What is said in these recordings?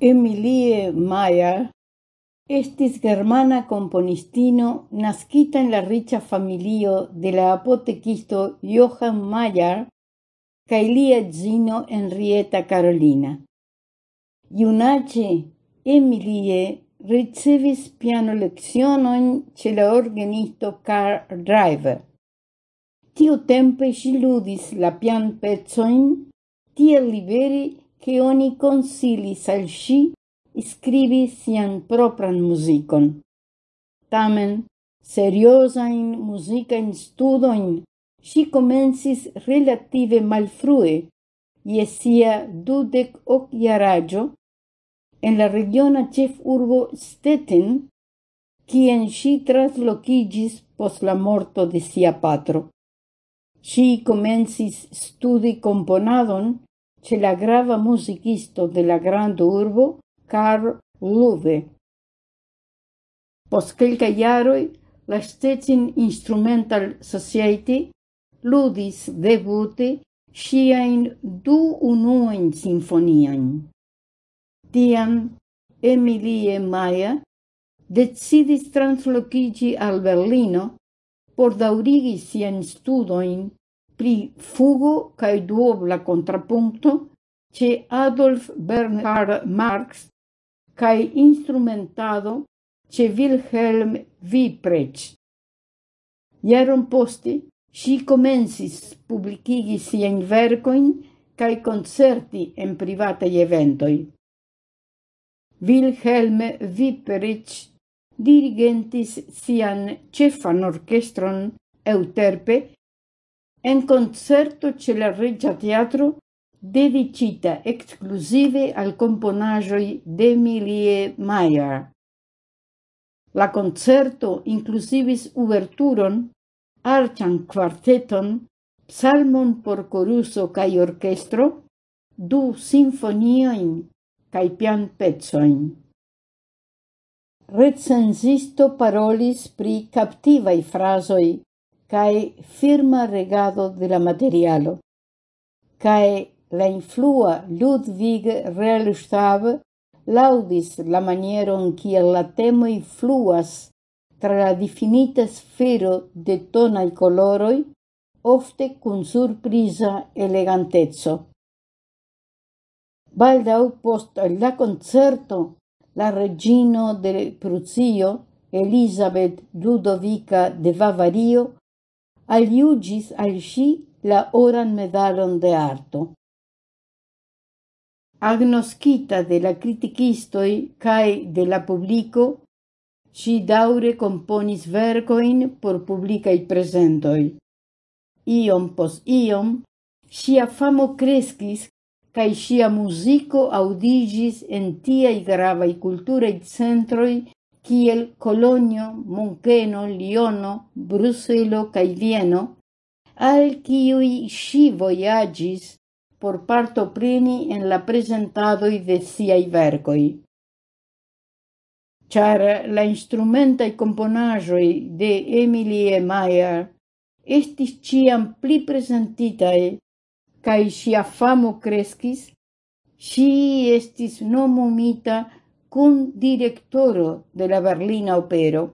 Emilie Mayer estis germana componistino nascita en la richa familio de la apotekisto Johann Mayer kaj lia edzino Henrietta Carolina. Iunace, Emilie ricevis piano pianolekcionojn ĉe la organisto Karl Driver. Tiutempe ŝi ludis la pian pezzoin, tiel liberi che oni consilis al sci scrivi sian propran musicon. Tamen, seriosain musicain studoin si comensis relative malfrue, ie sia dudec hoc iaraggio, en la regiona cef urbo Stettin, quien si traslocigis pos la morto de sia patro. Si comensis studi componadon ĉe la grava muzikisto de la urbo Karl Luve. Post quelca iaroi, la Stettin Instrumental Society ludis debute ŝiajn du unuen simfoniojn. Tiam Emilie Maia decidis translocigi al Berlino por daurigi sian studoin pri fugo cae duobla contrapunto ce Adolf Bernhard Marx cae instrumentado ce Wilhelm Wieprecht. Jaron poste si comensis publicigi sien vercoin cae concerti en privatei eventoi. Wilhelm Wieprecht dirigentis sian cefan orchestron Euterpe en concerto ce la Regia Teatro dedicita exclusive al componaĵoj d'Emilie Mayer. La concerto inclusivis uverturon, arcian quarteton, psalmon por coruso cae orchestro, du sinfonioin cae pian pezzoin. Recensisto parolis pri captivai frasoi cae firma regado de la materialo, cae la influa Ludwig Rellstab laudis la manieron kiel la temoi fluas tra la definita sfero de tonai coloroi, ofte cun surprisa elegantezzo. Baldau post la concerto, la regino de Pruzio, Elisabeth Ludovica de Bavario, aliugis al si la oran medalon de arto. Agnoskita de la criticistoi cae de la publico, si daure componis verkojn por publicai presentoi. Iom pos iom, sia famo crescis cae sia musico audigis en tiai gravai culturei centroi kiel Colonio, Munkeno, Liono, Bruselo kaj Vieno, al kiui ŝi vojaĝis por partopreni en la presentadoj de siaj verkoj. Ĉar la instrumentaj komponaĵoj de Emilie Mayer estis ĉiam pli prezentitaj kaj ŝia famo kreskis, ŝi estis nomumita cum directoro de la Berlina Opero.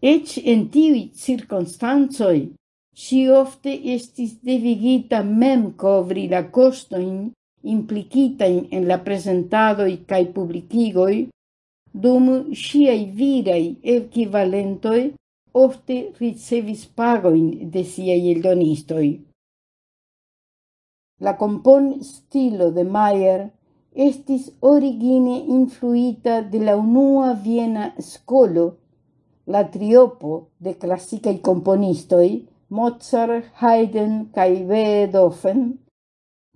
Ec en tivi circunstancoi, si ofte estis devigita mem covri la costoin implicitain en la presentadoi cae publicigoi, dum siai virai equivalentoi ofte ricevis pagoin de siai eldonistoi. La compon stilo de Mayer estis origine influita de la unua Viena scolo, la triopo de classicai componistoi, Mozart, Haydn cae Beethoven,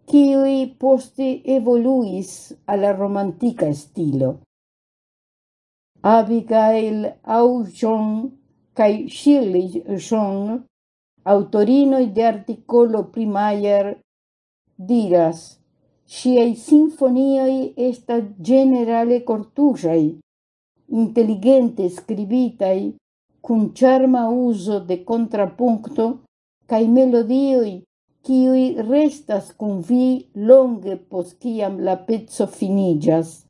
kiui poste evoluis alla romantica stilo. Abigail Aujon cae Shirley John, autorinoi de articolo primayer, diras Siei sinfonioi esta generale cortusai, intelligente scribitai, cun charma uso de contrapunto cae melodioi qui restas cun vi longe post ciam la pezzo finigas.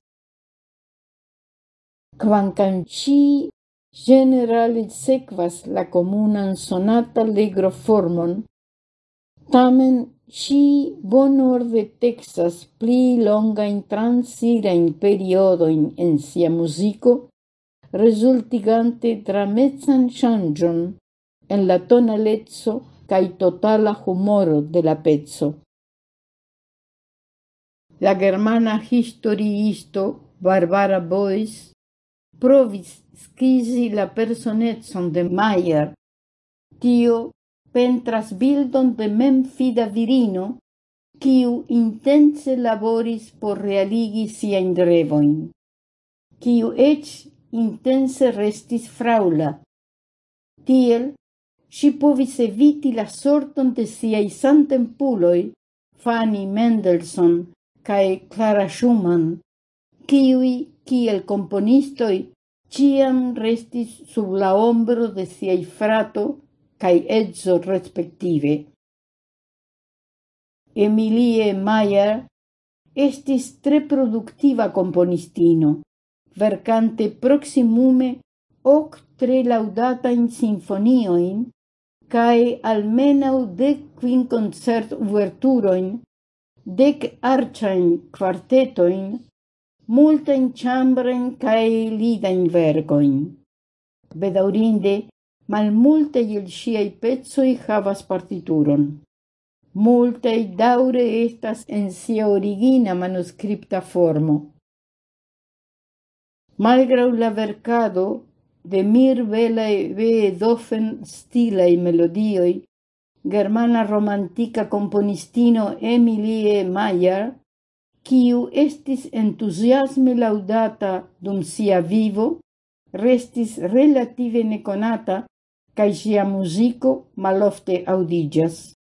Quancam ci generale sequas la comunan sonata legro formon, tamen Ŝi bonorde texas pli longajn transirajn periodojn en sia musico resultigante dramezzan changion en la tonalezzo cae totala humoro de la pezzo. La germana historiisto Barbara Bois provis scisi la personetson de Mayer. Tio pentras bildon de memfida virino, kiu intense laboris por realigi siain revoin, kiu ec intense restis fraula. Tiel, si povis eviti la sorton de siai santempuloi, Fanny Mendelssohn cae Clara Schumann, kiui, kiel componistoi, ciam restis sub la ombro de siai frato cae edzo respective. Emilie Mayer estis tre productiva componistino, vercante proximume hoc tre laudatain sinfonioin cae almenau dec quin concert uverturoin, dec arcain quartetoin, multain chambren cae lidain vergoin. Bedaurinde, malmulte il sciei pezzoi havas partituron. Multei daure estas en sia origina manuscripta formo. Malgrau la vercado de mir velae Beethoven stilei melodioi, germana romantica componistino Emilie Mayer, quiu estis entusiasme laudata dum sia vivo, restis relative neconata, cae sia musico malofte audigas.